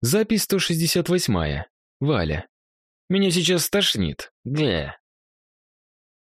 Запись 168. Валя. Меня сейчас стошнит. Гэ.